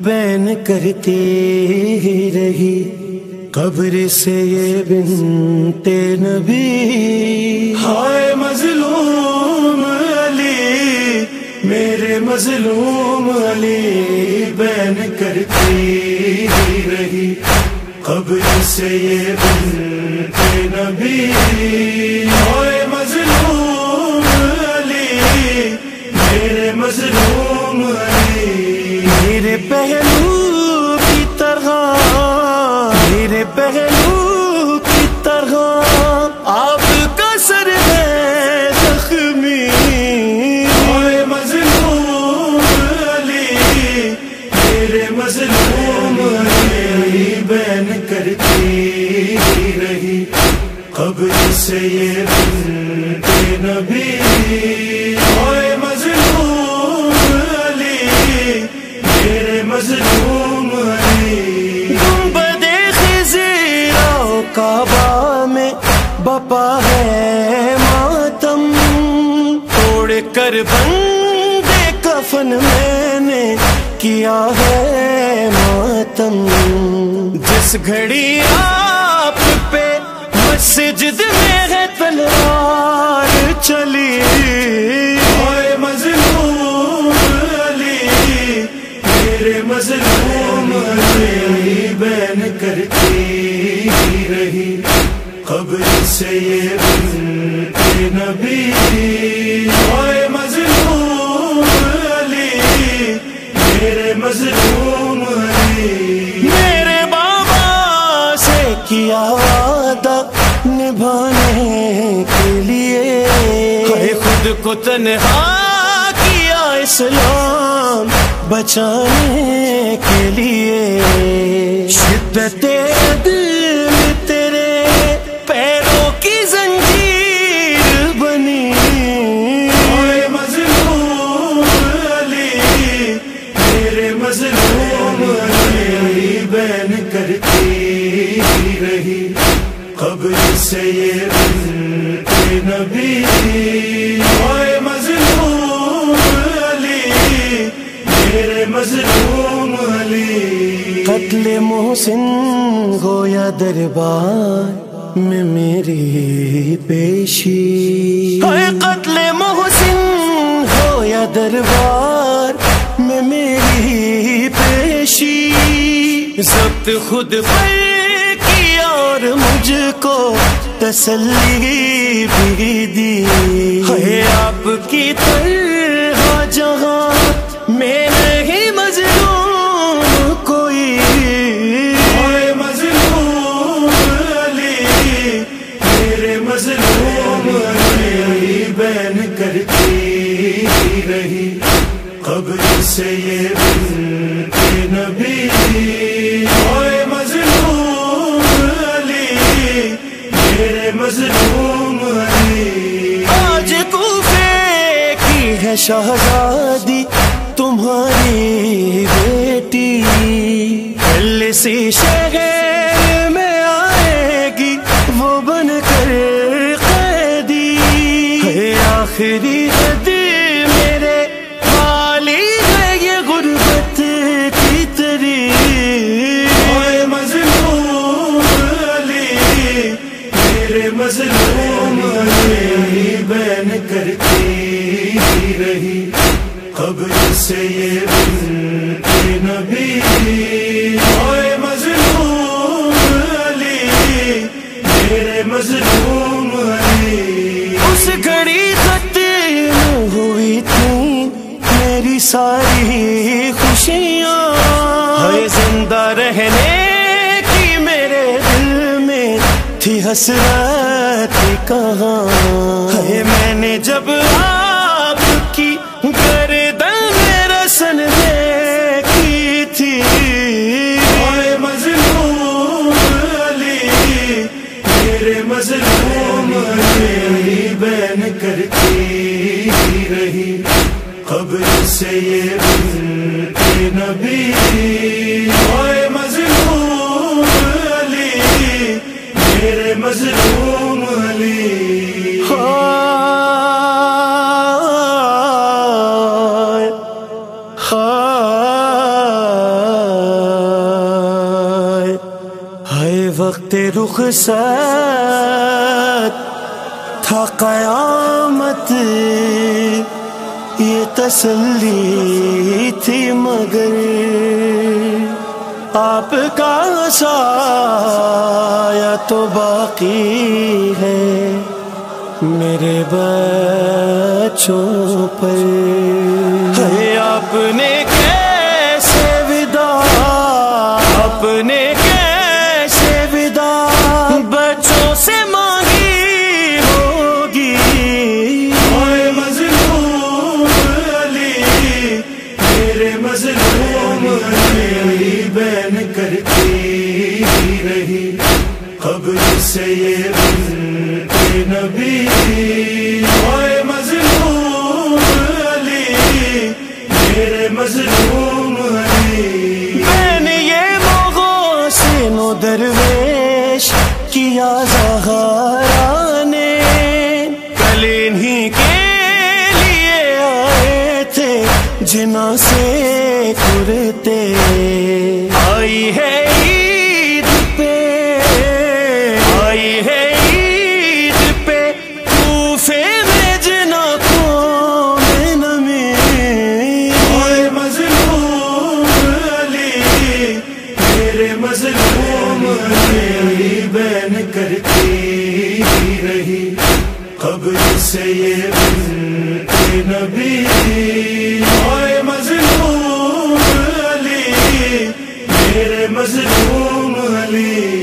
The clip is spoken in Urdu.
بین کرتی رہی قبر سے یہ بنتے نبی۔ ہائے مظلوم۔ میرے مظلوم علی بین کرتی رہی، قبر سے یہ بنتے نبی۔ ہائے مظلوم علی، میرے مظلوم علی۔ میرے پہلے یہ بنتے نبی مظلوم علی، میرے مظلوم علی۔ کعبہ میں بپا ہے ماتم۔ توڑ کر بندے کفن میں نے کیا ہے ماتم۔ جس گھڑی آپ مسجد میں ہے تلوار چلی۔ مظلوم علی میرے مظلوم علی بین کرتی رہی۔ قبر سے یہ بنتے نبی۔ مظلوم علی میرے مظلوم علی۔ میرے بابا سے کیا کو تنہا کیا اسلام بچانے کے لیے۔ شدت دل تیرے پیروں کی زنجیر بنی۔ مظلوم علی، میرے مظلوم علی، بین کرتی رہی۔ قبر سے یہ نبی۔ قتل محسن ہو یا دربار میں میری پیشی قتل محسن ہو یا دربار میں میری پیشی ضبط خود پر کیا اور مجھ کو تسلی بھی دی ہے آپ کی طرح جہاں رہی قبر سے یہ بنتے نبی۔ مظلوم علی، میرے مظلوم علی۔ آج کوفے کی ہے شہزادی تمہاری بیٹی۔ دل سی شہر میں آئے گی، وہ بن کر قیدی۔ ہے آخری حدی کرتی رہی۔ قبر سے یہ بنتے نبی۔ مظلوم علی، میرے مظلوم علی۔ اس گھڑی ختم ہوئی تھی، میری ساری خوشیاں حسرت کہاں ہے میں نے جب آپ کی گردن میں رسن دیکھی تھی۔ مظلوم علی، میرے مظلوم علی، بین کرتی رہی۔ قبر سے یہ میرے مظلوم علی۔ ہے وقت رخ تھا قیامت۔ یہ تسلی تھی مگر آپ کا سایہ تو باقی ہے۔ میرے بچوں پر۔ ہے آپ نے کیسے ودا؟ اپنے کیسے ودا؟ بچوں سے مانگی ہوگی۔ ہوئے مظلوم علی، میرے مظلوم علی۔ سے یہ بنت نبی ہوئے مظلوم علی، میرے مظلوم علی۔ میں نے یہ موغوں سے نو درویش کیا زہارا نے کلین ہی کے لیے آئے تھے جنا سے کرتے۔ آئی ہے نبی ہوئے مظلوم علی میرے مظلوم علی۔